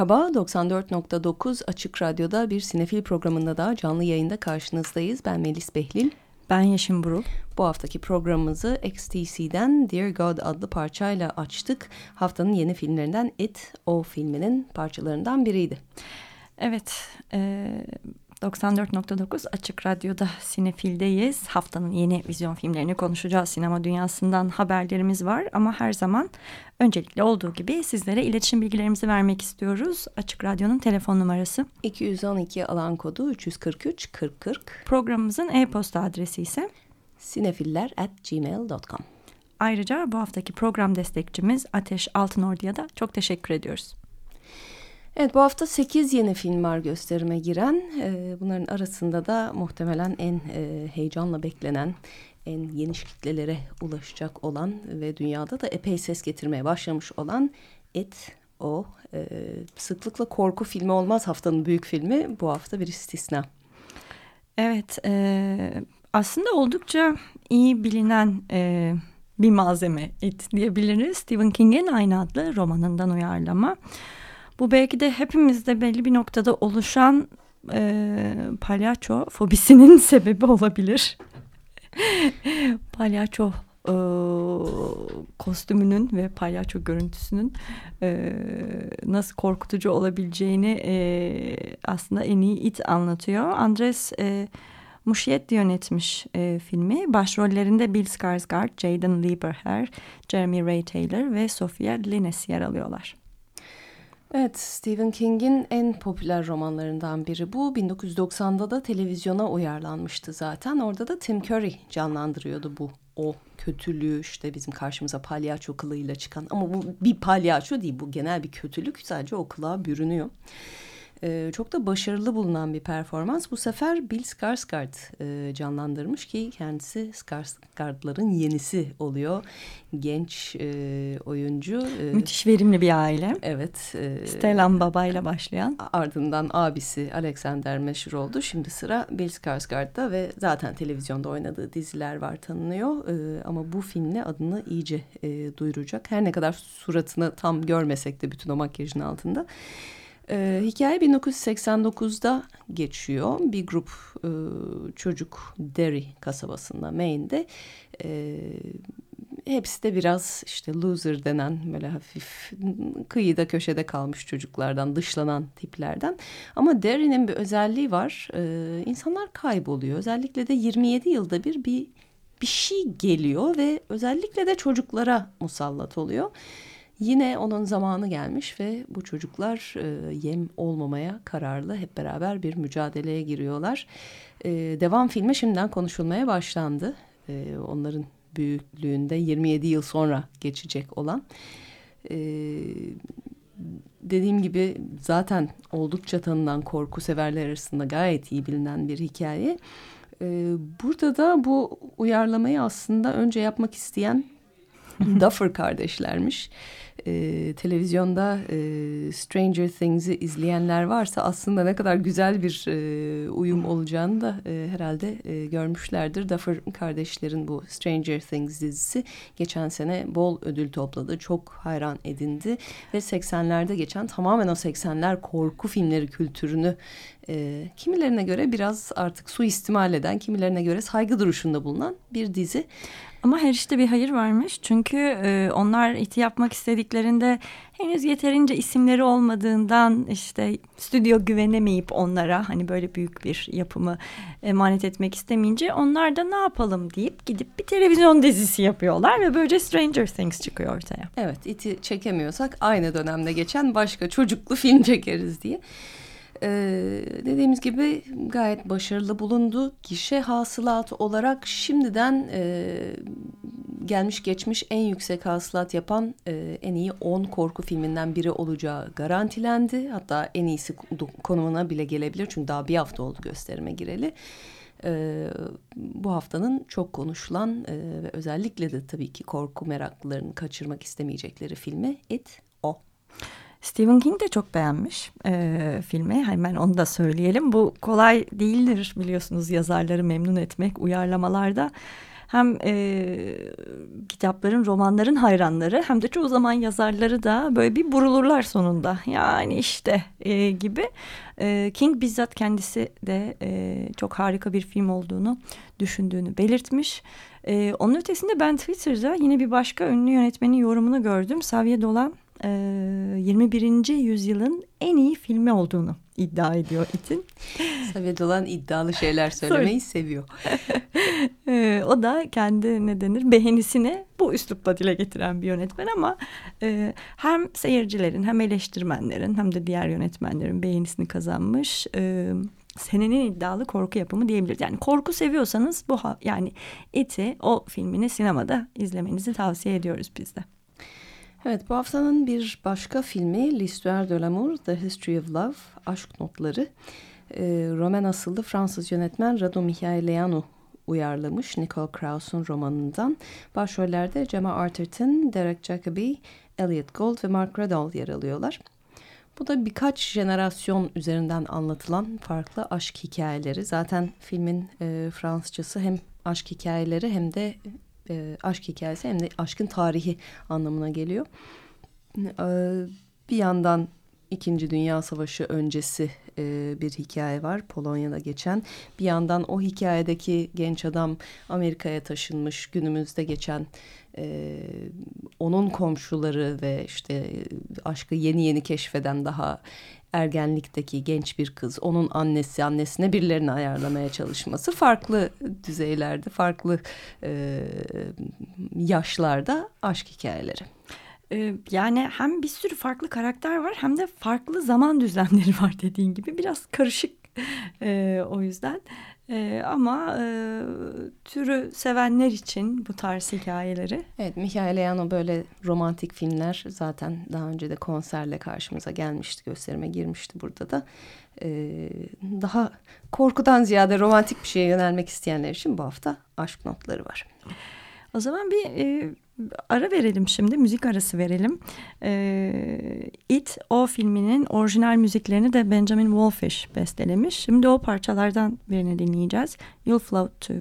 Merhaba, 94.9 Açık Radyo'da bir sinefil programında da canlı yayında karşınızdayız. Ben Melis Behlil. Ben Yeşim Burul. Bu haftaki programımızı XTC'den Dear God adlı parçayla açtık. Haftanın yeni filmlerinden It, O filminin parçalarından biriydi. Evet, e, 94.9 Açık Radyo'da Sinefil'deyiz. Haftanın yeni vizyon filmlerini konuşacağız. Sinema dünyasından haberlerimiz var ama her zaman öncelikle olduğu gibi sizlere iletişim bilgilerimizi vermek istiyoruz. Açık Radyo'nun telefon numarası 212 alan kodu 343 4040. Programımızın e-posta adresi ise sinefiller@gmail.com. Ayrıca bu haftaki program destekçimiz Ateş Altınordu'ya da çok teşekkür ediyoruz. Evet bu hafta 8 yeni film var gösterime giren. Ee, bunların arasında da muhtemelen en e, heyecanla beklenen, en geniş kitlelere ulaşacak olan ve dünyada da epey ses getirmeye başlamış olan It o. E, sıklıkla korku filmi olmaz haftanın büyük filmi. Bu hafta bir istisna. Evet e, aslında oldukça iyi bilinen e, bir malzeme It diyebiliriz. Stephen King'in aynı adlı romanından uyarlama. Bu belki de hepimizde belli bir noktada oluşan e, palyaço fobisinin sebebi olabilir. palyaço e, kostümünün ve palyaço görüntüsünün e, nasıl korkutucu olabileceğini e, aslında en iyi It anlatıyor. Andres e, Muschietti yönetmiş e, filmi. Başrollerinde Bill Skarsgård, Jaden Lieberher, Jeremy Ray Taylor ve Sofia Lines yer alıyorlar. Evet, Stephen King'in en popüler romanlarından biri bu. 1990'da da televizyona uyarlanmıştı zaten. Orada da Tim Curry canlandırıyordu bu o kötülüğü işte bizim karşımıza palyaço kılığıyla çıkan ama bu bir palyaço değil bu genel bir kötülük sadece o kılığa bürünüyor. E, çok da başarılı bulunan bir performans. Bu sefer Bill Skarsgård e, canlandırmış ki kendisi Skarsgård'ların yenisi oluyor. Genç e, oyuncu. E, Müthiş verimli bir aile. Evet. E, Stellan babayla başlayan. Ardından abisi Alexander meşhur oldu. Şimdi sıra Bill Skarsgård'da ve zaten televizyonda oynadığı diziler var tanınıyor. E, ama bu filmle adını iyice e, duyuracak. Her ne kadar suratını tam görmesek de bütün o makyajın altında. Ee, hikaye 1989'da geçiyor. Bir grup e, çocuk Derry kasabasında Maine'de. E, hepsi de biraz işte loser denen böyle hafif kıyıda köşede kalmış çocuklardan, dışlanan tiplerden. Ama Derry'nin bir özelliği var. E, insanlar kayboluyor. Özellikle de 27 yılda bir bir bir şey geliyor ve özellikle de çocuklara musallat oluyor. Yine onun zamanı gelmiş ve bu çocuklar e, yem olmamaya kararlı hep beraber bir mücadeleye giriyorlar. E, devam filmi şimdiden konuşulmaya başlandı. E, onların büyüklüğünde 27 yıl sonra geçecek olan. E, dediğim gibi zaten oldukça tanınan korku severler arasında gayet iyi bilinen bir hikaye. E, burada da bu uyarlamayı aslında önce yapmak isteyen Duffer kardeşlermiş e, televizyonda e, Stranger Things'i izleyenler varsa aslında ne kadar güzel bir e, uyum olacağını da e, herhalde e, görmüşlerdir. Duffer kardeşlerin bu Stranger Things dizisi geçen sene bol ödül topladı. Çok hayran edindi ve 80'lerde geçen tamamen o 80'ler korku filmleri kültürünü e, kimilerine göre biraz artık suistimal eden, kimilerine göre saygı duruşunda bulunan bir dizi. Ama her işte bir hayır varmış. Çünkü e, onlar iti yapmak istediklerinde henüz yeterince isimleri olmadığından işte stüdyo güvenemeyip onlara hani böyle büyük bir yapımı emanet etmek istemeyince onlar da ne yapalım deyip gidip bir televizyon dizisi yapıyorlar ve böylece Stranger Things çıkıyor ortaya. Evet iti çekemiyorsak aynı dönemde geçen başka çocuklu film çekeriz diye. Ee, dediğimiz gibi gayet başarılı bulundu. Gişe hasılatı olarak şimdiden e, gelmiş geçmiş en yüksek hasılat yapan e, en iyi 10 korku filminden biri olacağı garantilendi. Hatta en iyisi konumuna bile gelebilir çünkü daha bir hafta oldu gösterime gireli. E, bu haftanın çok konuşulan e, ve özellikle de tabii ki korku meraklılarının kaçırmak istemeyecekleri filmi It O. Stephen King de çok beğenmiş e, filmi. Hemen onu da söyleyelim. Bu kolay değildir biliyorsunuz yazarları memnun etmek uyarlamalarda. Hem e, kitapların, romanların hayranları hem de çoğu zaman yazarları da böyle bir burulurlar sonunda. Yani işte e, gibi. E, King bizzat kendisi de e, çok harika bir film olduğunu düşündüğünü belirtmiş. E, onun ötesinde ben Twitter'da yine bir başka ünlü yönetmenin yorumunu gördüm. Xavier Dolan 21. yüzyılın en iyi filmi olduğunu iddia ediyor It'in. Samet olan iddialı şeyler söylemeyi seviyor. o da kendi ne denir beğenisini bu üslupla dile getiren bir yönetmen ama e, hem seyircilerin hem eleştirmenlerin hem de diğer yönetmenlerin beğenisini kazanmış. E, senenin iddialı korku yapımı diyebiliriz. Yani korku seviyorsanız bu yani It'i o filmini sinemada izlemenizi tavsiye ediyoruz biz de. Evet bu haftanın bir başka filmi L'Histoire de l'amour, The History of Love, Aşk Notları. Ee, Roman asıllı Fransız yönetmen Radu Mihaileyanu uyarlamış Nicole Krauss'un romanından. Başrollerde Gemma Arterton, Derek Jacobi, Elliot Gold ve Mark Radall yer alıyorlar. Bu da birkaç jenerasyon üzerinden anlatılan farklı aşk hikayeleri. Zaten filmin e, Fransızcası hem aşk hikayeleri hem de e, aşk hikayesi hem de aşkın tarihi anlamına geliyor. E, bir yandan İkinci Dünya Savaşı öncesi e, bir hikaye var Polonya'da geçen. Bir yandan o hikayedeki genç adam Amerika'ya taşınmış günümüzde geçen e, onun komşuları ve işte aşkı yeni yeni keşfeden daha ergenlikteki genç bir kız, onun annesi, annesine birilerini ayarlamaya çalışması farklı düzeylerde, farklı e, yaşlarda aşk hikayeleri. Yani hem bir sürü farklı karakter var hem de farklı zaman düzlemleri var dediğin gibi biraz karışık e, o yüzden. E, ama e, türü sevenler için bu tarz hikayeleri. Evet Michael Yano böyle romantik filmler zaten daha önce de konserle karşımıza gelmişti gösterime girmişti burada da. E, daha korkudan ziyade romantik bir şeye yönelmek isteyenler için bu hafta aşk notları var. O zaman bir e, ara verelim şimdi, müzik arası verelim. E, It, o filminin orijinal müziklerini de Benjamin Wolfish bestelemiş. Şimdi o parçalardan birini dinleyeceğiz. You'll Float Too.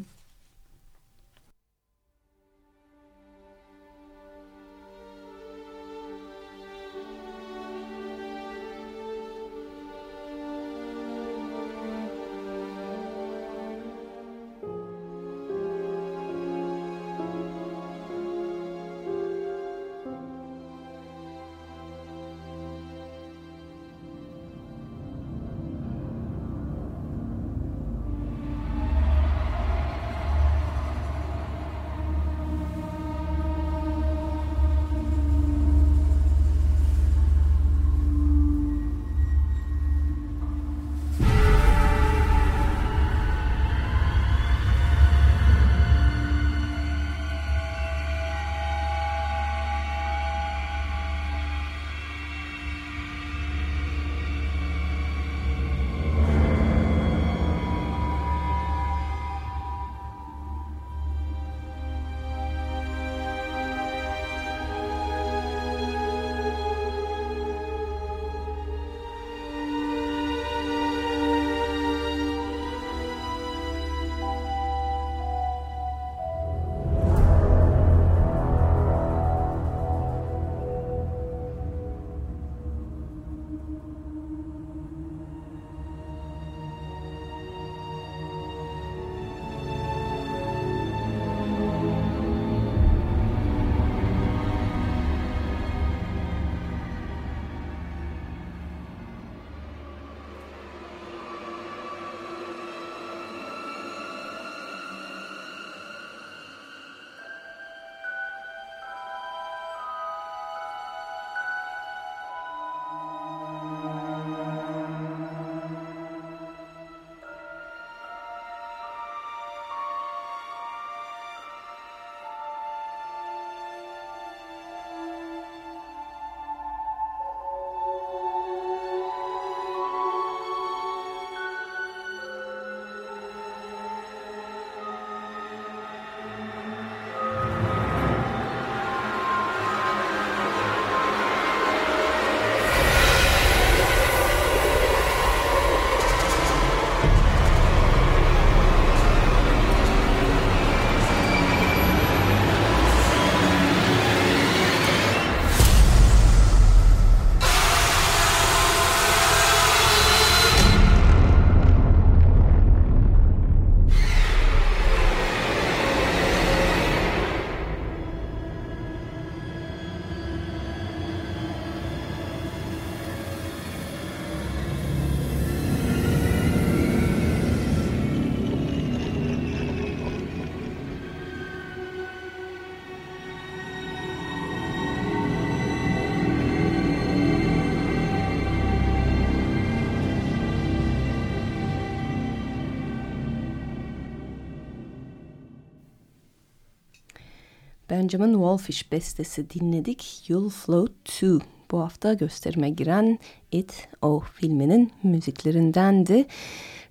Benjamin Wallfish bestesi dinledik. You'll Float Too. Bu hafta gösterime giren It, O filminin müziklerindendi.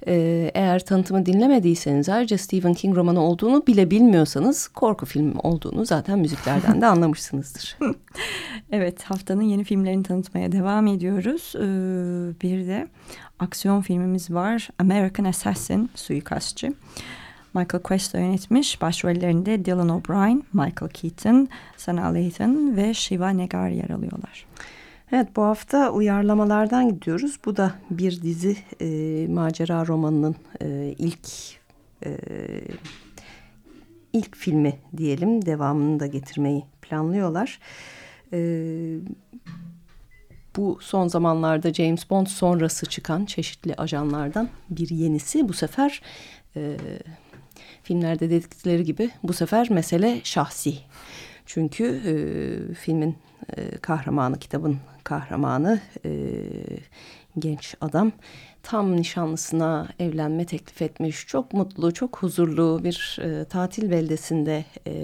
Ee, eğer tanıtımı dinlemediyseniz ayrıca Stephen King romanı olduğunu bile bilmiyorsanız korku filmi olduğunu zaten müziklerden de anlamışsınızdır. evet haftanın yeni filmlerini tanıtmaya devam ediyoruz. Ee, bir de aksiyon filmimiz var American Assassin suikastçı. Michael Questo yönetmiş. Başrollerinde Dylan O'Brien, Michael Keaton, Sana Layton ve Shiva Negar yer alıyorlar. Evet bu hafta uyarlamalardan gidiyoruz. Bu da bir dizi e, macera romanının e, ilk e, ilk filmi diyelim. Devamını da getirmeyi planlıyorlar. E, bu son zamanlarda James Bond sonrası çıkan çeşitli ajanlardan bir yenisi. Bu sefer e, filmlerde dedikleri gibi bu sefer mesele şahsi. Çünkü e, filmin e, kahramanı, kitabın kahramanı e, genç adam tam nişanlısına evlenme teklif etmiş. Çok mutlu, çok huzurlu bir e, tatil beldesinde e,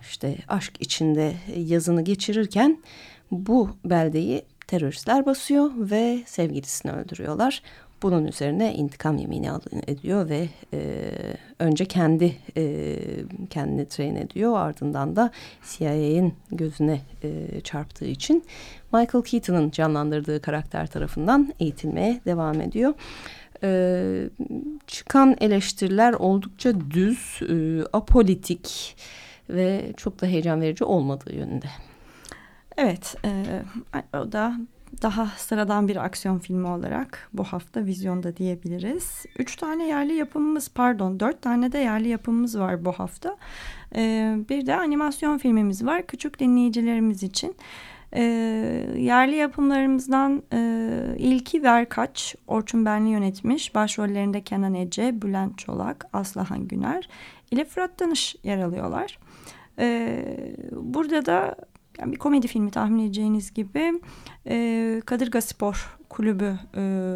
işte aşk içinde yazını geçirirken bu beldeyi teröristler basıyor ve sevgilisini öldürüyorlar. Bunun üzerine intikam yemini ediyor ve e, önce kendi e, kendini train ediyor ardından da CIA'nin gözüne e, çarptığı için Michael Keaton'ın canlandırdığı karakter tarafından eğitilmeye devam ediyor. E, çıkan eleştiriler oldukça düz, e, apolitik ve çok da heyecan verici olmadığı yönünde. Evet, e, o da daha sıradan bir aksiyon filmi olarak bu hafta vizyonda diyebiliriz. Üç tane yerli yapımımız pardon dört tane de yerli yapımımız var bu hafta. Ee, bir de animasyon filmimiz var küçük dinleyicilerimiz için. Ee, yerli yapımlarımızdan e, ilki Verkaç, Orçun Benli yönetmiş. Başrollerinde Kenan Ece, Bülent Çolak, Aslıhan Güner ile Fırat Danış yer alıyorlar. Ee, burada da yani bir komedi filmi tahmin edeceğiniz gibi e, Kadırga Spor Kulübü e,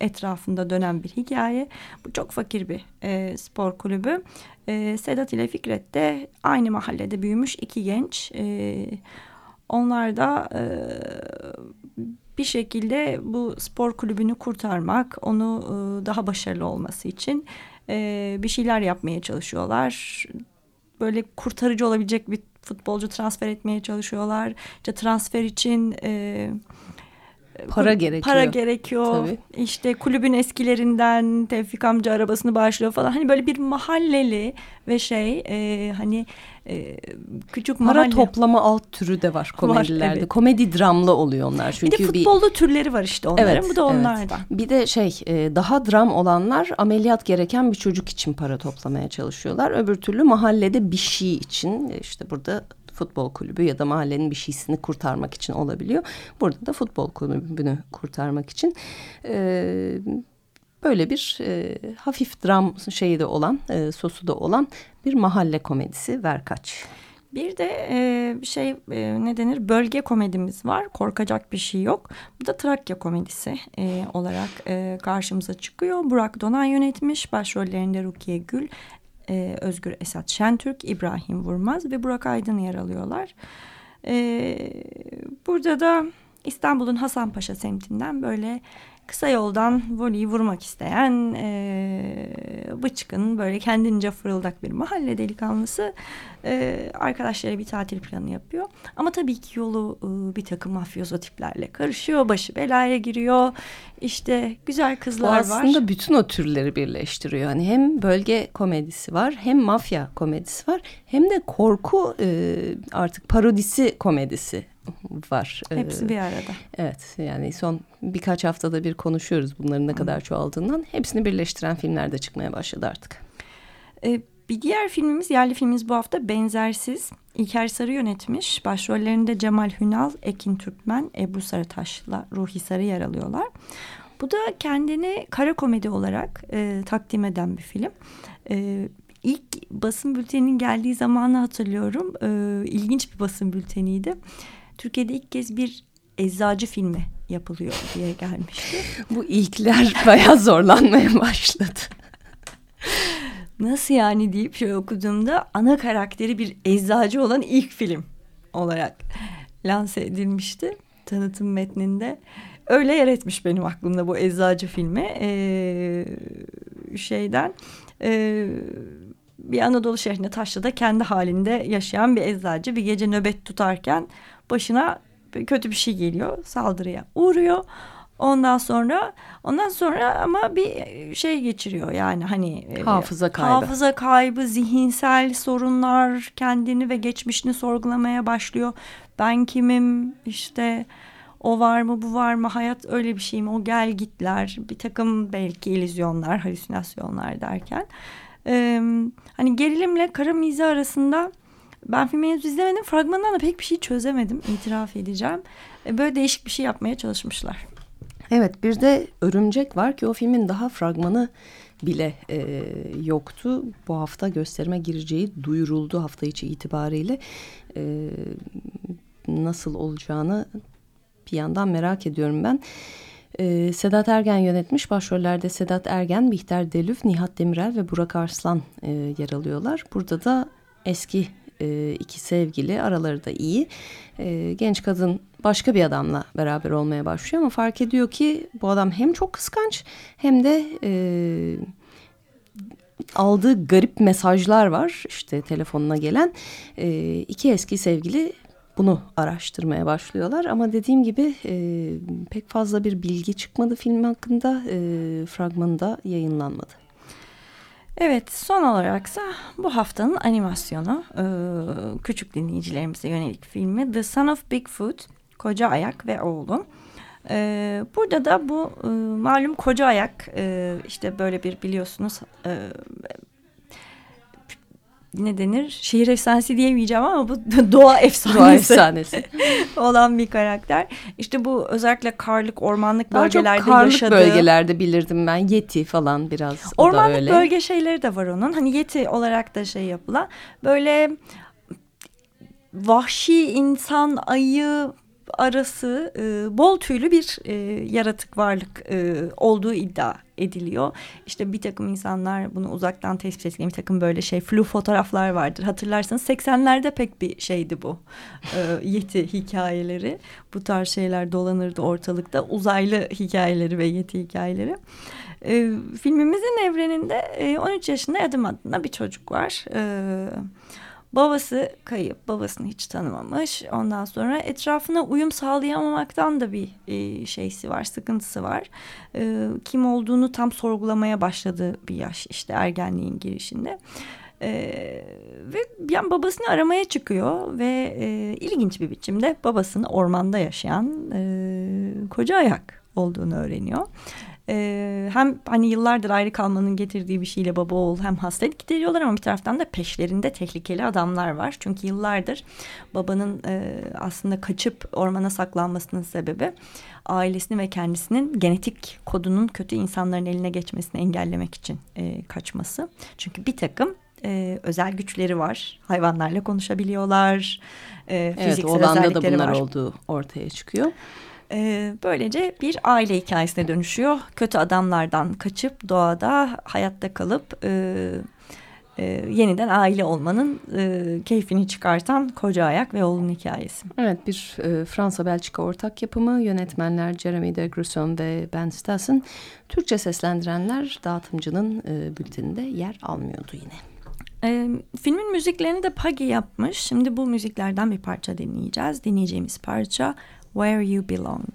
etrafında dönen bir hikaye. Bu çok fakir bir e, spor kulübü. E, Sedat ile Fikret de aynı mahallede büyümüş iki genç. E, onlar da e, bir şekilde bu spor kulübünü kurtarmak, onu e, daha başarılı olması için e, bir şeyler yapmaya çalışıyorlar. Böyle kurtarıcı olabilecek bir futbolcu transfer etmeye çalışıyorlar. İşte transfer için e, para gerekiyor. Para gerekiyor. Tabii. İşte kulübün eskilerinden Tevfik amca arabasını bağışlıyor falan. Hani böyle bir mahalleli ve şey e, hani e, küçük para mahalle. toplama alt türü de var komedilerde. Var, evet. Komedi dramlı oluyor onlar. Çünkü bir de futbolda bir... türleri var işte onların. Evet, Bu da onlardan. Evet. Bir de şey e, daha dram olanlar ameliyat gereken bir çocuk için para toplamaya çalışıyorlar. Öbür türlü mahallede bir şey için işte burada futbol kulübü ya da mahallenin bir şeysini kurtarmak için olabiliyor. Burada da futbol kulübünü kurtarmak için e, böyle bir e, hafif dram şeyi de olan, e, sosu da olan bir mahalle komedisi Verkaç. Bir de e, şey e, ne denir bölge komedimiz var. Korkacak bir şey yok. Bu da Trakya komedisi e, olarak e, karşımıza çıkıyor. Burak Donan yönetmiş. Başrollerinde Rukiye Gül, e, Özgür Esat Şentürk, İbrahim Vurmaz ve Burak Aydın yer alıyorlar. E, burada da İstanbul'un Hasanpaşa semtinden böyle kısa yoldan voleyi vurmak isteyen e, bıçkın böyle kendince fırıldak bir mahalle delikanlısı e, arkadaşlara bir tatil planı yapıyor. Ama tabii ki yolu e, bir takım mafyozo tiplerle karışıyor. Başı belaya giriyor. İşte güzel kızlar var. Aslında bütün o türleri birleştiriyor. Hani hem bölge komedisi var hem mafya komedisi var hem de korku e, artık parodisi komedisi var. Hepsi ee, bir arada. Evet yani son birkaç haftada bir konuşuyoruz bunların ne kadar çoğaldığından. Hepsini birleştiren filmler de çıkmaya başladı artık. Ee, bir diğer filmimiz, yerli filmimiz bu hafta Benzersiz. İlker Sarı yönetmiş. Başrollerinde Cemal Hünal, Ekin Türkmen, Ebru Sarıtaş'la Ruhi Sarı yer alıyorlar. Bu da kendini kara komedi olarak e, takdim eden bir film. E, ilk basın bülteninin geldiği zamanı hatırlıyorum. E, ilginç bir basın bülteniydi. Türkiye'de ilk kez bir eczacı filmi yapılıyor diye gelmişti. Bu ilkler bayağı zorlanmaya başladı. nasıl yani deyip şöyle okuduğumda ana karakteri bir eczacı olan ilk film olarak lanse edilmişti tanıtım metninde. Öyle yer etmiş benim aklımda bu eczacı filmi. Ee, şeyden e, bir Anadolu şehrinde Taşlı'da kendi halinde yaşayan bir eczacı bir gece nöbet tutarken başına kötü bir şey geliyor saldırıya uğruyor. Ondan sonra ondan sonra ama bir şey geçiriyor yani hani e, hafıza kaybı. Hafıza kaybı, zihinsel sorunlar, kendini ve geçmişini sorgulamaya başlıyor. Ben kimim? işte o var mı bu var mı hayat öyle bir şey mi o gel gitler bir takım belki illüzyonlar halüsinasyonlar derken ee, hani gerilimle kara mizi arasında ben filmi henüz izlemedim fragmandan da pek bir şey çözemedim itiraf edeceğim ee, böyle değişik bir şey yapmaya çalışmışlar. Evet bir de Örümcek var ki o filmin daha fragmanı bile e, yoktu. Bu hafta gösterime gireceği duyuruldu hafta içi itibariyle. E, nasıl olacağını bir yandan merak ediyorum ben. Ee, Sedat Ergen yönetmiş. Başrollerde Sedat Ergen, Bihter Delüf, Nihat Demirel ve Burak Arslan e, yer alıyorlar. Burada da eski e, iki sevgili araları da iyi. E, genç kadın başka bir adamla beraber olmaya başlıyor ama fark ediyor ki bu adam hem çok kıskanç hem de e, aldığı garip mesajlar var işte telefonuna gelen e, iki eski sevgili bunu araştırmaya başlıyorlar. Ama dediğim gibi e, pek fazla bir bilgi çıkmadı film hakkında. E, fragmanı yayınlanmadı. Evet son olaraksa bu haftanın animasyonu küçük dinleyicilerimize yönelik filmi The Son of Bigfoot Koca Ayak ve Oğlu. Burada da bu malum koca ayak işte böyle bir biliyorsunuz ne denir şehir efsanesi diyemeyeceğim ama bu doğa efsanesi, doğa efsanesi. olan bir karakter. İşte bu özellikle karlık ormanlık Daha bölgelerde çok karlık yaşadığı. bölgelerde bilirdim ben Yeti falan biraz ormanlık öyle. bölge şeyleri de var onun. Hani Yeti olarak da şey yapılan böyle vahşi insan ayı arası e, bol tüylü bir e, yaratık varlık e, olduğu iddia ediliyor. İşte bir takım insanlar bunu uzaktan tespit ettiğim bir takım böyle şey flu fotoğraflar vardır. Hatırlarsanız 80'lerde pek bir şeydi bu. E, yeti hikayeleri. Bu tarz şeyler dolanırdı ortalıkta. Uzaylı hikayeleri ve yeti hikayeleri. E, filmimizin evreninde e, 13 yaşında Adam adında bir çocuk var. Evet Babası kayıp, babasını hiç tanımamış. Ondan sonra etrafına uyum sağlayamamaktan da bir e, şeysi var, sıkıntısı var. E, kim olduğunu tam sorgulamaya başladığı bir yaş işte ergenliğin girişinde. Ee, ve yani babasını aramaya çıkıyor ve e, ilginç bir biçimde babasını ormanda yaşayan e, koca ayak olduğunu öğreniyor e, hem hani yıllardır ayrı kalmanın getirdiği bir şeyle baba oğul hem hastalık gideriyorlar ama bir taraftan da peşlerinde tehlikeli adamlar var. Çünkü yıllardır babanın e, aslında kaçıp ormana saklanmasının sebebi ailesini ve kendisinin genetik kodunun kötü insanların eline geçmesini engellemek için e, kaçması. Çünkü bir takım e, özel güçleri var. Hayvanlarla konuşabiliyorlar. E, evet, fiziksel özellikleri da bunlar var. olduğu ortaya çıkıyor. E, böylece bir aile hikayesine dönüşüyor. Kötü adamlardan kaçıp doğada hayatta kalıp e, e, yeniden aile olmanın e, keyfini çıkartan koca ayak ve oğlun hikayesi. Evet bir e, Fransa-Belçika ortak yapımı yönetmenler Jeremy de Grusson ve Ben Stassen. Türkçe seslendirenler dağıtımcının e, bülteninde yer almıyordu yine. E, filmin müziklerini de Pagi yapmış. Şimdi bu müziklerden bir parça dinleyeceğiz. Dinleyeceğimiz parça where you belong.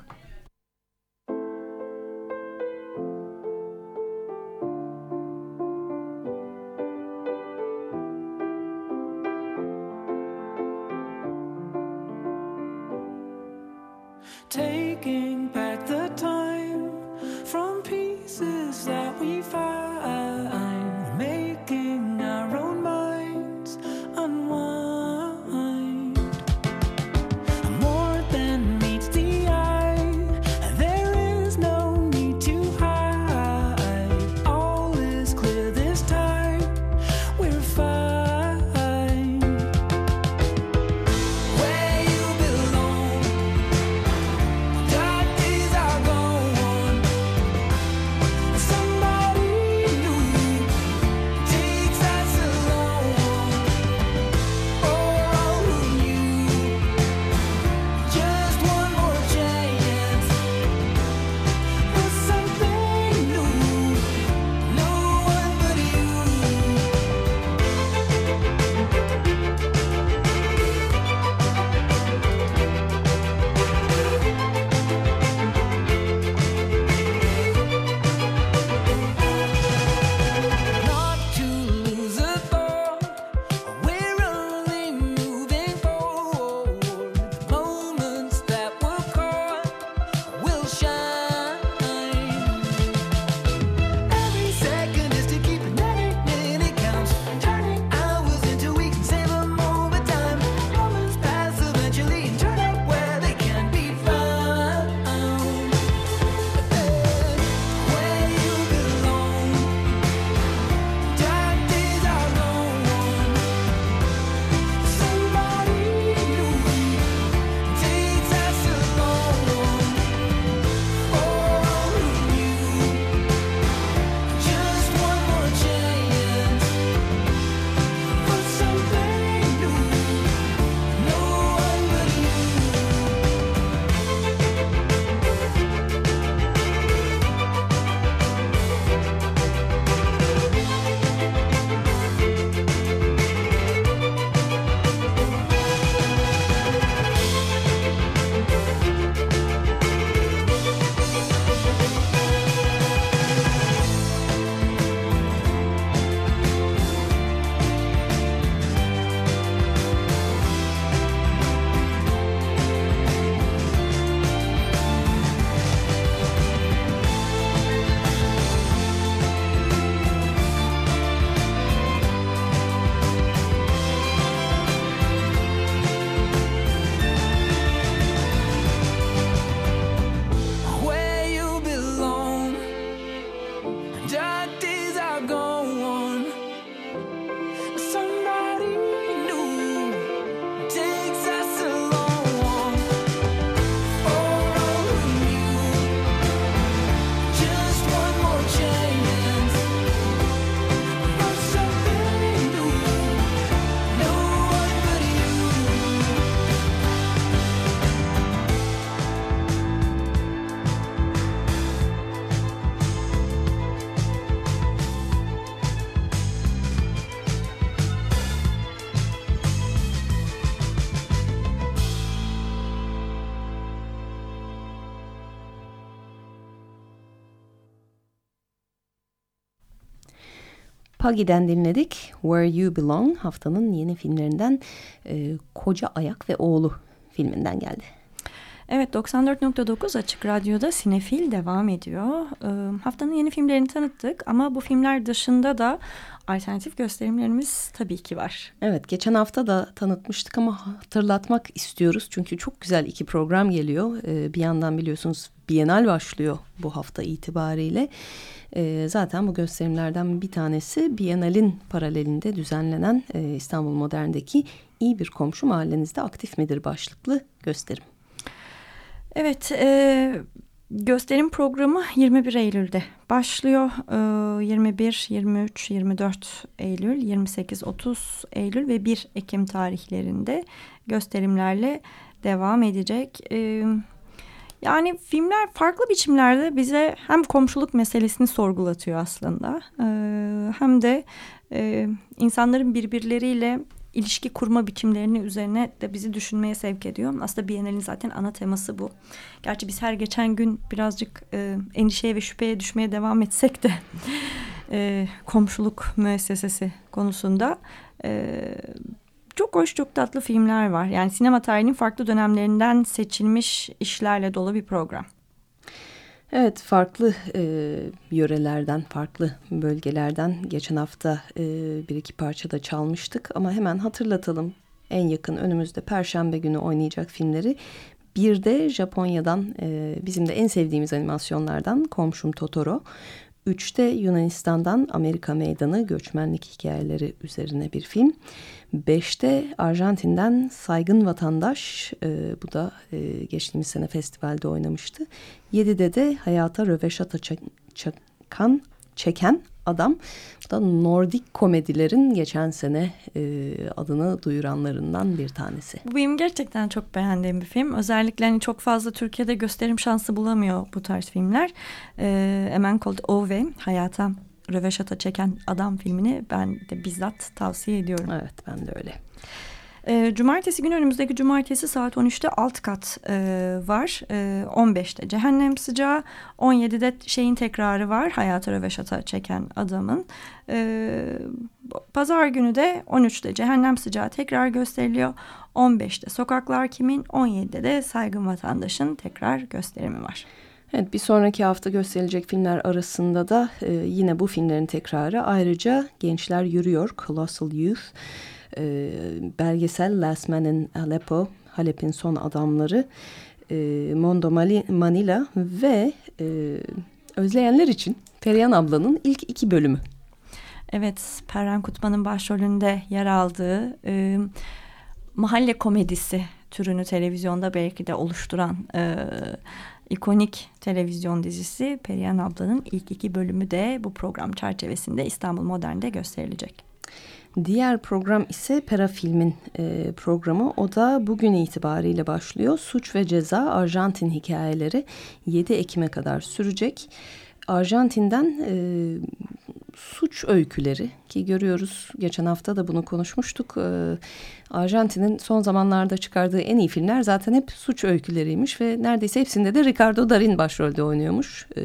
Puggy'den dinledik. Where You Belong haftanın yeni filmlerinden e, Koca Ayak ve Oğlu filminden geldi. Evet 94.9 Açık Radyo'da Sinefil devam ediyor. Ee, haftanın yeni filmlerini tanıttık ama bu filmler dışında da alternatif gösterimlerimiz tabii ki var. Evet geçen hafta da tanıtmıştık ama hatırlatmak istiyoruz. Çünkü çok güzel iki program geliyor. Ee, bir yandan biliyorsunuz Bienal başlıyor bu hafta itibariyle. Ee, zaten bu gösterimlerden bir tanesi Bienal'in paralelinde düzenlenen e, İstanbul Modern'deki iyi bir komşu mahallenizde aktif midir başlıklı gösterim. Evet, e, gösterim programı 21 Eylül'de başlıyor. E, 21, 23, 24 Eylül, 28, 30 Eylül ve 1 Ekim tarihlerinde gösterimlerle devam edecek. E, yani filmler farklı biçimlerde bize hem komşuluk meselesini sorgulatıyor aslında e, hem de e, insanların birbirleriyle ilişki kurma biçimlerini üzerine de bizi düşünmeye sevk ediyor. Aslında Biennale'in zaten ana teması bu. Gerçi biz her geçen gün birazcık e, endişeye ve şüpheye düşmeye devam etsek de e, komşuluk müessesesi konusunda e, çok hoş çok tatlı filmler var. Yani sinema tarihinin farklı dönemlerinden seçilmiş işlerle dolu bir program. Evet farklı e, yörelerden, farklı bölgelerden geçen hafta e, bir iki parça da çalmıştık. Ama hemen hatırlatalım en yakın önümüzde Perşembe günü oynayacak filmleri. Bir de Japonya'dan e, bizim de en sevdiğimiz animasyonlardan Komşum Totoro. Üçte Yunanistan'dan Amerika Meydanı göçmenlik hikayeleri üzerine bir film. Beşte Arjantin'den Saygın Vatandaş, e, bu da e, geçtiğimiz sene festivalde oynamıştı. Yedide de Hayata Röveşata çakan, çeken adam. Bu da Nordik komedilerin geçen sene e, adını duyuranlarından bir tanesi. Bu benim gerçekten çok beğendiğim bir film. Özellikle hani çok fazla Türkiye'de gösterim şansı bulamıyor bu tarz filmler. E, Emen Cold Ove, Hayata röveşata çeken adam filmini ben de bizzat tavsiye ediyorum. Evet ben de öyle. E, cumartesi günü önümüzdeki cumartesi saat 13'te alt kat e, var. E, 15'te Cehennem Sıcağı. 17'de şeyin tekrarı var. Hayata Röveşat'a çeken adamın. E, Pazar günü de 13'te Cehennem Sıcağı tekrar gösteriliyor. 15'te Sokaklar Kimin? 17'de de Saygın Vatandaş'ın tekrar gösterimi var. Evet bir sonraki hafta gösterilecek filmler arasında da e, yine bu filmlerin tekrarı ayrıca Gençler Yürüyor, Colossal Youth, e, belgesel Last Man in Aleppo, Halep'in son adamları, e, Mondo Manila ve e, özleyenler için Perihan ablanın ilk iki bölümü. Evet, Perran Kutman'ın başrolünde yer aldığı e, mahalle komedisi türünü televizyonda belki de oluşturan e, ikonik televizyon dizisi Perihan ablanın ilk iki bölümü de bu program çerçevesinde İstanbul Modern'de gösterilecek. Diğer program ise Pera Film'in e, programı. O da bugün itibariyle başlıyor. Suç ve Ceza Arjantin Hikayeleri 7 Ekim'e kadar sürecek. Arjantin'den e, suç öyküleri ki görüyoruz geçen hafta da bunu konuşmuştuk. E, Arjantin'in son zamanlarda çıkardığı en iyi filmler zaten hep suç öyküleriymiş ve neredeyse hepsinde de Ricardo Darin başrolde oynuyormuş. E,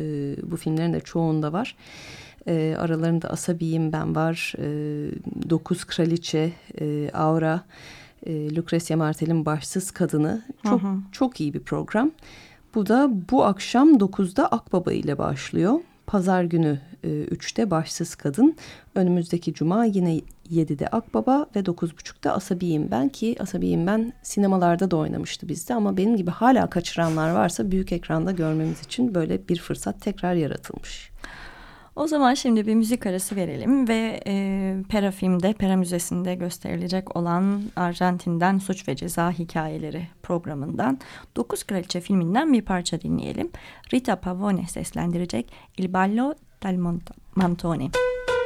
bu filmlerin de çoğunda var. E, aralarında Asabiyim Ben var, e, Dokuz Kraliçe, e, Aura, e, Lucrecia Martel'in Başsız Kadını. Çok, hı hı. çok iyi bir program. Bu da bu akşam 9'da Akbaba ile başlıyor. Pazar günü e, 3'te Başsız Kadın. Önümüzdeki cuma yine 7'de Akbaba ve 9.30'da Asabiyim Ben ki Asabiyim Ben sinemalarda da oynamıştı bizde ama benim gibi hala kaçıranlar varsa büyük ekranda görmemiz için böyle bir fırsat tekrar yaratılmış. O zaman şimdi bir müzik arası verelim ve e, Pera Film'de, Pera Müzesi'nde gösterilecek olan Arjantin'den Suç ve Ceza Hikayeleri programından Dokuz Kraliçe filminden bir parça dinleyelim. Rita Pavone seslendirecek Il Ballo del Montone. guancia,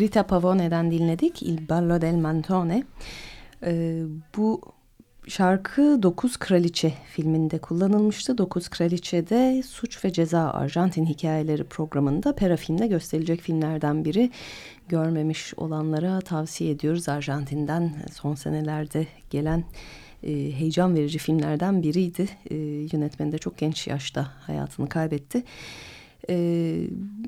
Rita Pavone'den dinledik Il Ballo del Mantone. Ee, bu şarkı Dokuz Kraliçe filminde kullanılmıştı. Dokuz Kraliçe'de Suç ve Ceza Arjantin Hikayeleri programında Perafilm'de gösterilecek filmlerden biri. Görmemiş olanlara tavsiye ediyoruz. Arjantin'den son senelerde gelen e, heyecan verici filmlerden biriydi. E, yönetmeni de çok genç yaşta hayatını kaybetti. E,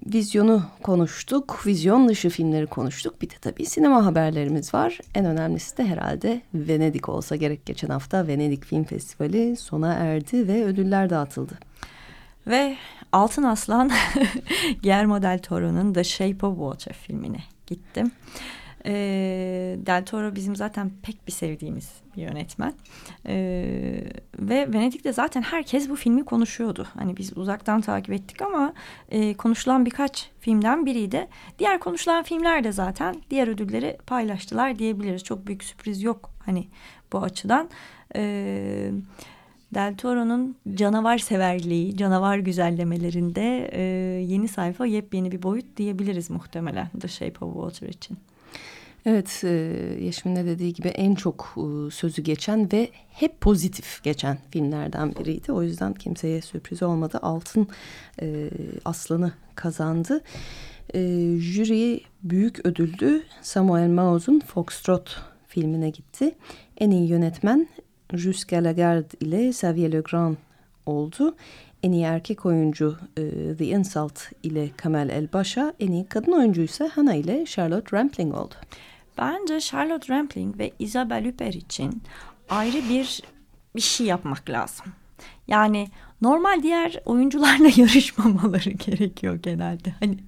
vizyonu konuştuk, vizyon dışı filmleri konuştuk. Bir de tabii sinema haberlerimiz var. En önemlisi de herhalde Venedik olsa gerek. Geçen hafta Venedik Film Festivali sona erdi ve ödüller dağıtıldı. Ve Altın Aslan Guillermo del Toro'nun The Shape of Water filmine gittim. Ee, del Toro bizim zaten pek bir sevdiğimiz bir yönetmen. Ee, ve Venedik'te zaten herkes bu filmi konuşuyordu. Hani biz uzaktan takip ettik ama e, konuşulan birkaç filmden biriydi. Diğer konuşulan filmler de zaten diğer ödülleri paylaştılar diyebiliriz. Çok büyük sürpriz yok hani bu açıdan. Ee, Del Toro'nun canavar severliği, canavar güzellemelerinde e, yeni sayfa yepyeni bir boyut diyebiliriz muhtemelen The Shape of Water için. Evet, e, Yeşim'in de dediği gibi en çok e, sözü geçen ve hep pozitif geçen filmlerden biriydi. O yüzden kimseye sürpriz olmadı. Altın e, Aslan'ı kazandı. Jüri büyük ödüllü Samuel Mauz'un Foxtrot filmine gitti. En iyi yönetmen Jus Galagard ile Xavier Legrand oldu. En iyi erkek oyuncu The Insult ile Kamel Elbaşa, en iyi kadın oyuncu ise Hannah ile Charlotte Rampling oldu. Bence Charlotte Rampling ve Isabelle Huppert için ayrı bir bir şey yapmak lazım. Yani normal diğer oyuncularla yarışmamaları gerekiyor genelde. Hani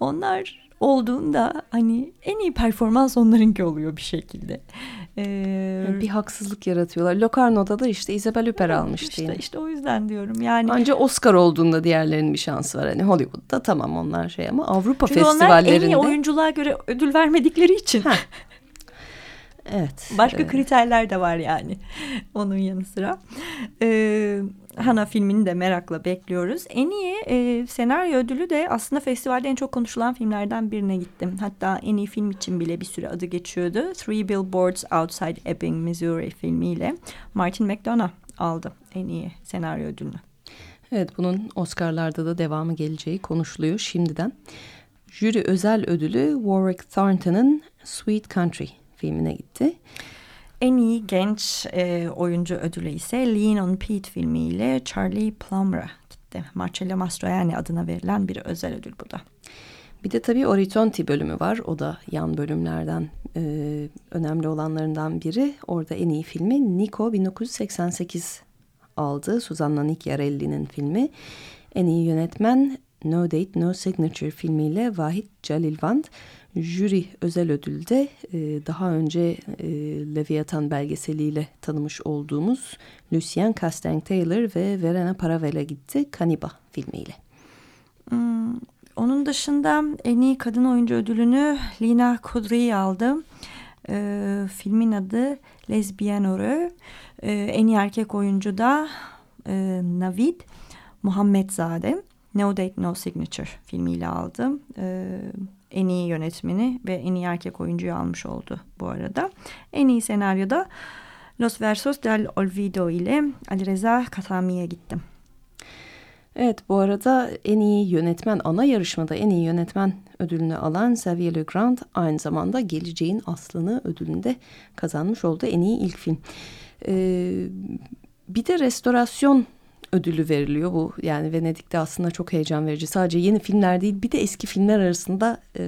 onlar olduğunda hani en iyi performans onlarınki oluyor bir şekilde. Ee, bir haksızlık yaratıyorlar. Locarno'da da işte Isabelle Huppert almıştı işte, yine. işte o yüzden diyorum yani. Ancak Oscar olduğunda diğerlerinin bir şansı var. Hani Hollywood'da tamam onlar şey ama Avrupa Çünkü festivallerinde. onlar en iyi oyunculuğa göre ödül vermedikleri için. Evet. Başka e, kriterler de var yani onun yanı sıra. Ee, Hana filmini de merakla bekliyoruz. En iyi e, senaryo ödülü de aslında festivalde en çok konuşulan filmlerden birine gittim. Hatta en iyi film için bile bir süre adı geçiyordu. Three Billboards Outside Ebbing, Missouri filmiyle Martin McDonagh aldı en iyi senaryo ödülünü. Evet bunun Oscar'larda da devamı geleceği konuşuluyor şimdiden. Jüri özel ödülü Warwick Thornton'ın Sweet Country filmine gitti. En iyi genç e, oyuncu ödülü ise Lean on Pete filmiyle Charlie Plummer'a gitti. Marcello Mastroianni adına verilen bir özel ödül bu da. Bir de tabii Oritonti bölümü var. O da yan bölümlerden e, önemli olanlarından biri. Orada en iyi filmi Nico 1988 aldı. Susanna Nicchiarelli'nin filmi. En iyi yönetmen No Date No Signature filmiyle Vahit Calilvand. Jüri özel ödülde e, daha önce e, Leviathan belgeseliyle tanımış olduğumuz Lucien Castaigne-Taylor ve Verena Paravela gitti Kaniba filmiyle. Hmm, onun dışında en iyi kadın oyuncu ödülünü Lina Kudry'i aldı. E, filmin adı Lesbian Heureux. E, en iyi erkek oyuncu da e, Navid Muhammedzade. No Date No Signature filmiyle aldı. E, en iyi yönetmeni ve en iyi erkek oyuncuyu almış oldu bu arada. En iyi senaryoda Los Versos del Olvido ile Ali Reza Katami'ye gittim. Evet bu arada en iyi yönetmen ana yarışmada en iyi yönetmen ödülünü alan Xavier Legrand aynı zamanda Geleceğin Aslını ödülünü de kazanmış oldu en iyi ilk film. Ee, bir de restorasyon ödülü veriliyor bu yani Venedik'te aslında çok heyecan verici sadece yeni filmler değil bir de eski filmler arasında e,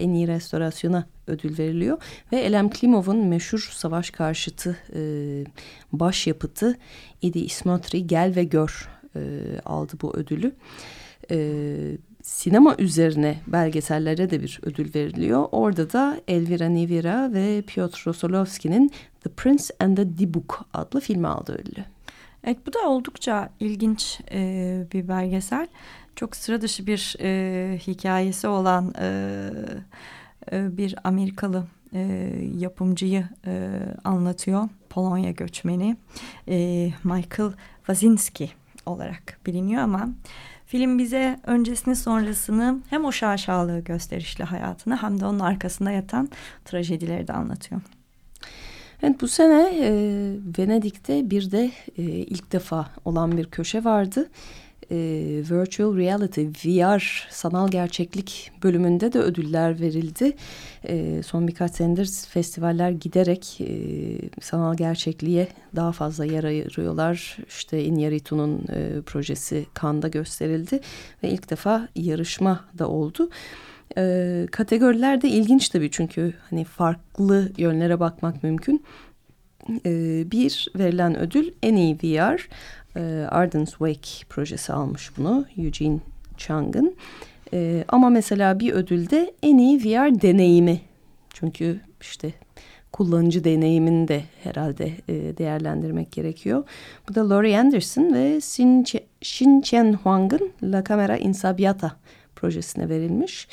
en iyi restorasyona ödül veriliyor ve Elem Klimov'un meşhur savaş karşıtı e, başyapıtı Idi Ismotri Gel ve Gör e, aldı bu ödülü. E, sinema üzerine belgesellere de bir ödül veriliyor. Orada da Elvira Nivira ve Piotr Rosolovski'nin The Prince and the Dibuk adlı filmi aldı ödülü. Evet bu da oldukça ilginç e, bir belgesel. Çok sıra dışı bir e, hikayesi olan e, e, bir Amerikalı e, yapımcıyı e, anlatıyor. Polonya göçmeni e, Michael Wazinski olarak biliniyor ama film bize öncesini sonrasını hem o şaşalığı gösterişli hayatını hem de onun arkasında yatan trajedileri de anlatıyor. Evet bu sene e, Venedik'te bir de e, ilk defa olan bir köşe vardı. E, Virtual Reality, VR, sanal gerçeklik bölümünde de ödüller verildi. E, son birkaç senedir festivaller giderek e, sanal gerçekliğe daha fazla yer ayırıyorlar. İşte Iñárritu'nun e, projesi Cannes'da gösterildi ve ilk defa yarışma da oldu. E, kategoriler de ilginç tabii çünkü hani farklı yönlere bakmak mümkün. E, bir verilen ödül en iyi VR. E, Arden's Wake projesi almış bunu Eugene Chang'ın. E, ama mesela bir ödülde en iyi VR deneyimi. Çünkü işte kullanıcı deneyimini de herhalde e, değerlendirmek gerekiyor. Bu da Laurie Anderson ve Xin Chen Huang'ın La Camera Insabiata projesine verilmiş.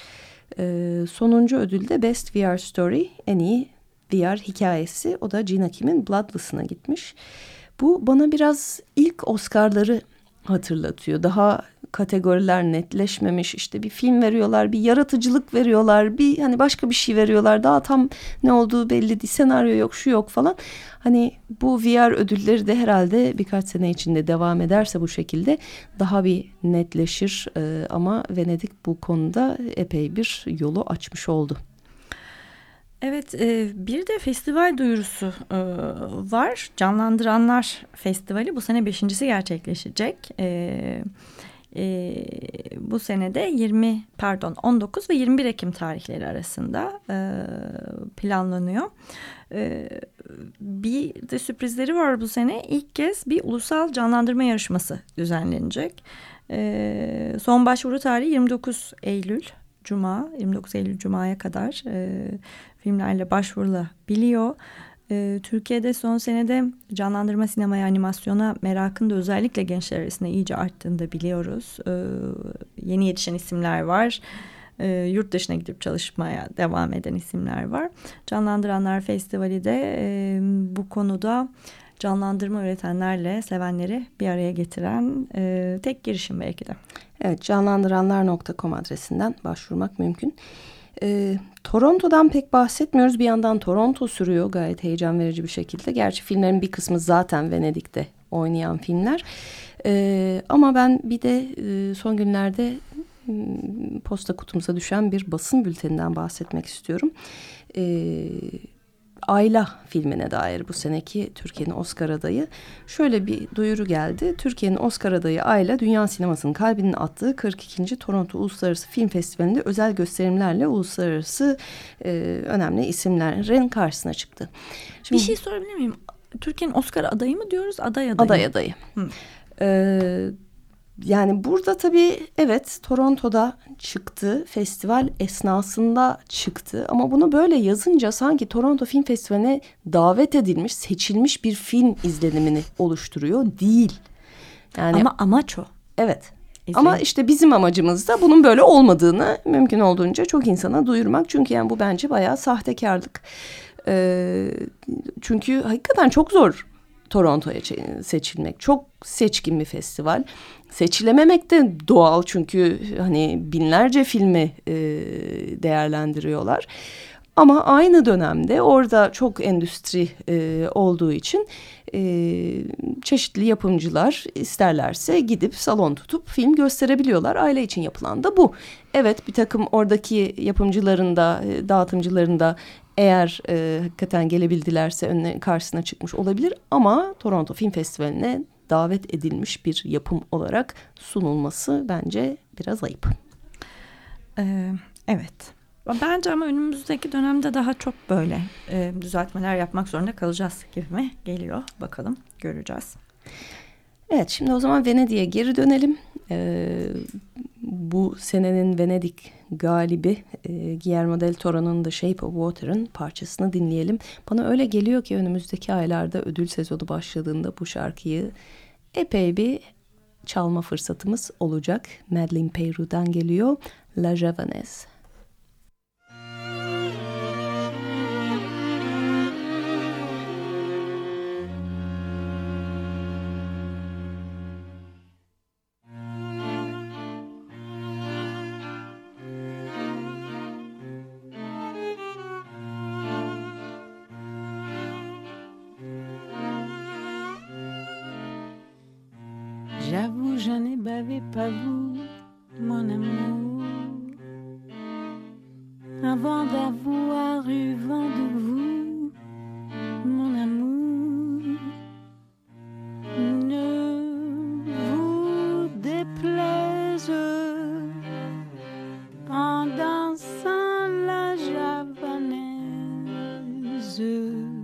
Sonuncu ödülde Best VR Story en iyi VR hikayesi. O da Gina Kim'in Bloodless'ına gitmiş. Bu bana biraz ilk Oscar'ları hatırlatıyor. Daha kategoriler netleşmemiş işte bir film veriyorlar bir yaratıcılık veriyorlar bir hani başka bir şey veriyorlar daha tam ne olduğu belli değil senaryo yok şu yok falan hani bu VR ödülleri de herhalde birkaç sene içinde devam ederse bu şekilde daha bir netleşir ee, ama Venedik bu konuda epey bir yolu açmış oldu. Evet e, bir de festival duyurusu e, var. Canlandıranlar Festivali bu sene beşincisi gerçekleşecek. E, bu senede 20 pardon 19 ve 21 Ekim tarihleri arasında planlanıyor. bir de sürprizleri var bu sene. İlk kez bir ulusal canlandırma yarışması düzenlenecek. son başvuru tarihi 29 Eylül Cuma, 29 Eylül Cuma'ya kadar e, filmlerle başvurulabiliyor. E, Türkiye'de son senede canlandırma sinemaya, animasyona merakın da özellikle gençler arasında iyice arttığını da biliyoruz. E, yeni yetişen isimler var. E, yurt dışına gidip çalışmaya devam eden isimler var. Canlandıranlar Festivali de e, bu konuda canlandırma üretenlerle sevenleri bir araya getiren e, tek girişim belki de. Evet canlandıranlar.com adresinden başvurmak mümkün. E, Toronto'dan pek bahsetmiyoruz. Bir yandan Toronto sürüyor gayet heyecan verici bir şekilde. Gerçi filmlerin bir kısmı zaten Venedik'te oynayan filmler. E, ama ben bir de e, son günlerde posta kutumuza düşen bir basın bülteninden bahsetmek istiyorum. Evet Ayla filmine dair bu seneki Türkiye'nin Oscar adayı. Şöyle bir duyuru geldi. Türkiye'nin Oscar adayı Ayla dünya sinemasının kalbinin attığı 42. Toronto Uluslararası Film Festivali'nde özel gösterimlerle uluslararası e, önemli isimlerin karşısına çıktı. Şimdi, bir şey sorabilir miyim? Türkiye'nin Oscar adayı mı diyoruz? Aday adayı. Aday adayı. Hı. Ee, yani burada tabii evet Toronto'da çıktı, festival esnasında çıktı ama bunu böyle yazınca sanki Toronto Film Festivali'ne davet edilmiş, seçilmiş bir film izlenimini oluşturuyor değil. Yani ama amaç o. Evet. İzleyin. Ama işte bizim amacımız da bunun böyle olmadığını mümkün olduğunca çok insana duyurmak. Çünkü yani bu bence bayağı sahtekarlık. E, çünkü hakikaten çok zor Toronto'ya seçilmek. Çok seçkin bir festival. Seçilememek de doğal çünkü hani binlerce filmi e, değerlendiriyorlar. Ama aynı dönemde orada çok endüstri e, olduğu için e, çeşitli yapımcılar isterlerse gidip salon tutup film gösterebiliyorlar. Aile için yapılan da bu. Evet bir takım oradaki yapımcıların da e, dağıtımcıların da eğer e, hakikaten gelebildilerse önüne karşısına çıkmış olabilir. Ama Toronto Film Festivali'ne davet edilmiş bir yapım olarak sunulması bence biraz ayıp. Ee, evet. Bence ama önümüzdeki dönemde daha çok böyle e, düzeltmeler yapmak zorunda kalacağız gibi mi geliyor. Bakalım göreceğiz. Evet şimdi o zaman Venedik'e geri dönelim. Ee, bu senenin Venedik galibi e, Guillermo del Toro'nun The Shape of Water'ın parçasını dinleyelim. Bana öyle geliyor ki önümüzdeki aylarda ödül sezonu başladığında bu şarkıyı epey bir çalma fırsatımız olacak. Madeleine Peyrou'dan geliyor La Javanaise. Javanaise.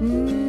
Ne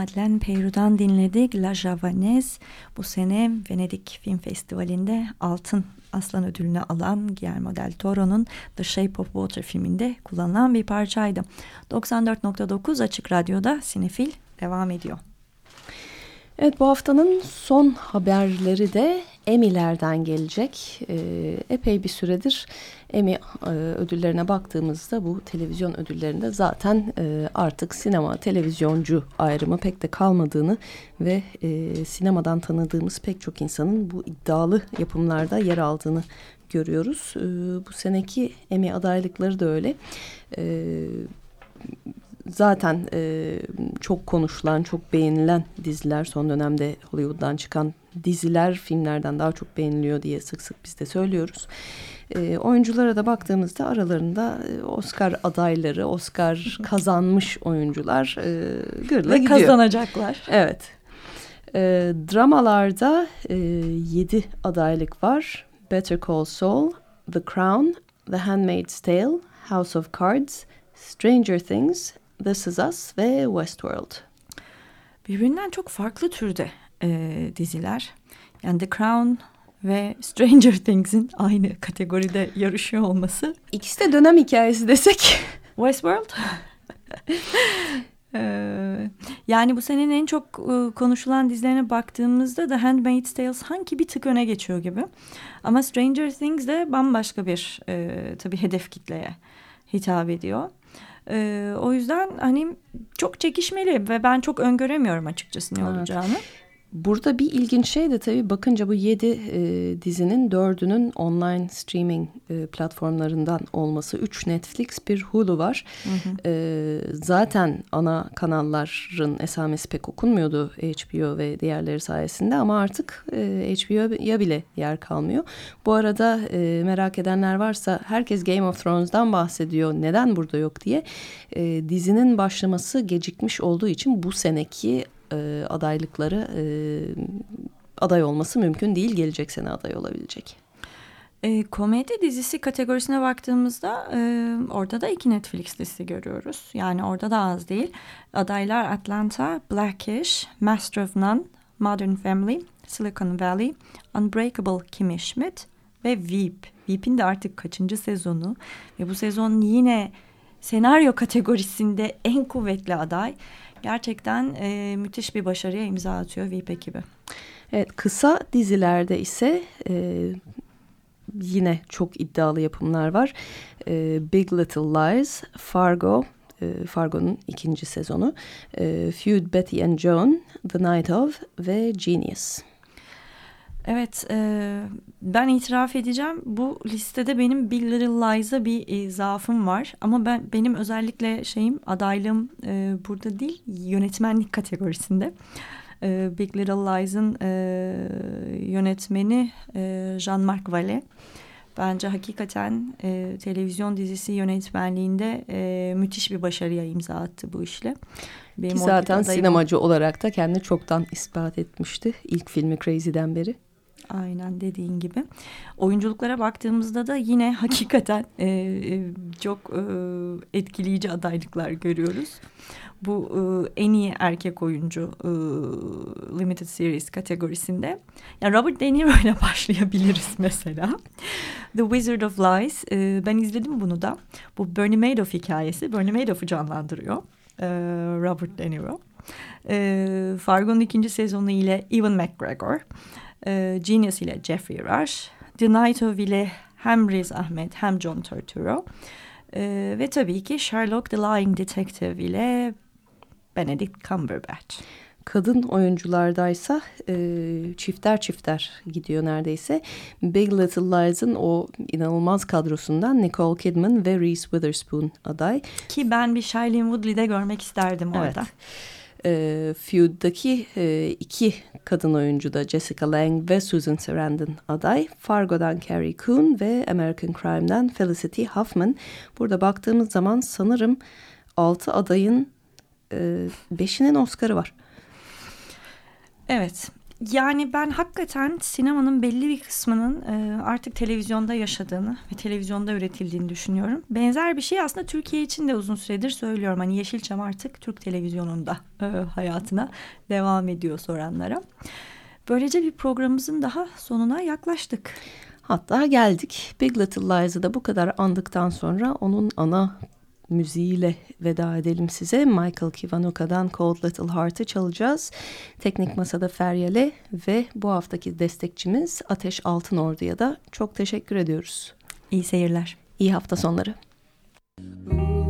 Madeleine Peyroud'dan dinledik La Javanaise. Bu sene Venedik Film Festivali'nde altın aslan ödülünü alan Guillermo del Toro'nun The Shape of Water filminde kullanılan bir parçaydı. 94.9 Açık Radyo'da Sinefil devam ediyor. Evet bu haftanın son haberleri de Emmy'lerden gelecek. Ee, epey bir süredir Emmy e, ödüllerine baktığımızda bu televizyon ödüllerinde zaten e, artık sinema, televizyoncu ayrımı pek de kalmadığını ve e, sinemadan tanıdığımız pek çok insanın bu iddialı yapımlarda yer aldığını görüyoruz. E, bu seneki Emmy adaylıkları da öyle. E, zaten e, çok konuşulan, çok beğenilen diziler son dönemde Hollywood'dan çıkan diziler filmlerden daha çok beğeniliyor diye sık sık biz de söylüyoruz. E, oyunculara da baktığımızda aralarında e, Oscar adayları, Oscar kazanmış oyuncular e, gırla Ve gidiyor. kazanacaklar. Evet. E, dramalarda e, yedi adaylık var. Better Call Saul, The Crown, The Handmaid's Tale, House of Cards, Stranger Things, This Is Us ve Westworld. Birbirinden çok farklı türde e, diziler. Yani The Crown ve Stranger Things'in aynı kategoride yarışıyor olması. İkisi de dönem hikayesi desek. Westworld. Ee, yani bu senenin en çok e, konuşulan dizilerine baktığımızda The Handmaid's Tale sanki bir tık öne geçiyor gibi. Ama Stranger Things de bambaşka bir e, tabii hedef kitleye hitap ediyor. E, o yüzden hani çok çekişmeli ve ben çok öngöremiyorum açıkçası ne Evet. olacağını. Burada bir ilginç şey de tabii bakınca bu yedi e, dizinin dördünün online streaming e, platformlarından olması. Üç Netflix, bir Hulu var. E, zaten ana kanalların esamesi pek okunmuyordu HBO ve diğerleri sayesinde ama artık e, HBO'ya bile yer kalmıyor. Bu arada e, merak edenler varsa herkes Game of Thrones'dan bahsediyor. Neden burada yok diye. E, dizinin başlaması gecikmiş olduğu için bu seneki e, adaylıkları e, aday olması mümkün değil. Gelecek sene aday olabilecek. E, komedi dizisi kategorisine baktığımızda e, orada da iki Netflix dizisi görüyoruz. Yani orada da az değil. Adaylar Atlanta, Blackish, Master of None, Modern Family, Silicon Valley, Unbreakable Kimmy Schmidt ve Veep. Veep'in de artık kaçıncı sezonu ve bu sezon yine senaryo kategorisinde en kuvvetli aday. Gerçekten e, müthiş bir başarıya imza atıyor Veep ekibi. Evet kısa dizilerde ise e, yine çok iddialı yapımlar var. E, Big Little Lies, Fargo, e, Fargo'nun ikinci sezonu, e, Feud, Betty and Joan, The Night of ve Genius. Evet, e, ben itiraf edeceğim. Bu listede benim Big Little Lies'a bir e, zaafım var. Ama ben benim özellikle şeyim adaylığım e, burada değil, yönetmenlik kategorisinde. E, Big Little Lies'ın e, yönetmeni e, Jean-Marc Vallée. Bence hakikaten e, televizyon dizisi yönetmenliğinde e, müthiş bir başarıya imza attı bu işle. Benim Ki zaten adayım sinemacı olarak da kendini çoktan ispat etmişti. İlk filmi Crazy'den beri. Aynen dediğin gibi. Oyunculuklara baktığımızda da yine hakikaten e, e, çok e, etkileyici adaylıklar görüyoruz. Bu e, en iyi erkek oyuncu e, Limited Series kategorisinde. Yani Robert De Niro ile başlayabiliriz mesela. The Wizard of Lies. E, ben izledim bunu da. Bu Bernie Madoff hikayesi. Bernie Madoff'u canlandırıyor. e, Robert De Niro. E, Fargo'nun ikinci sezonu ile Ewan McGregor. E, Genius ile Jeffrey Rush, The Night of ile hem Riz Ahmed hem John Turturro E, ve tabii ki Sherlock the Lying Detective ile Benedict Cumberbatch. Kadın oyunculardaysa e, çifter çifter gidiyor neredeyse. Big Little Lies'ın o inanılmaz kadrosundan Nicole Kidman ve Reese Witherspoon aday. Ki ben bir Shailene Woodley'de görmek isterdim Evet. E, Feud'daki e, iki kadın oyuncu da Jessica Lange ve Susan Sarandon aday. Fargo'dan Carrie Coon ve American Crime'dan Felicity Huffman. Burada baktığımız zaman sanırım altı adayın e, Oscar'ı var. Evet. Yani ben hakikaten sinemanın belli bir kısmının e, artık televizyonda yaşadığını ve televizyonda üretildiğini düşünüyorum. Benzer bir şey aslında Türkiye için de uzun süredir söylüyorum. Hani Yeşilçam artık Türk televizyonunda e, hayatına devam ediyor soranlara. Böylece bir programımızın daha sonuna yaklaştık. Hatta geldik. Big Little Lies'ı da bu kadar andıktan sonra onun ana müziğiyle veda edelim size. Michael Kivanuka'dan Cold Little Heart'ı çalacağız. Teknik Masada Feryal'e ve bu haftaki destekçimiz Ateş Altınordu'ya da çok teşekkür ediyoruz. İyi seyirler. İyi hafta sonları. Did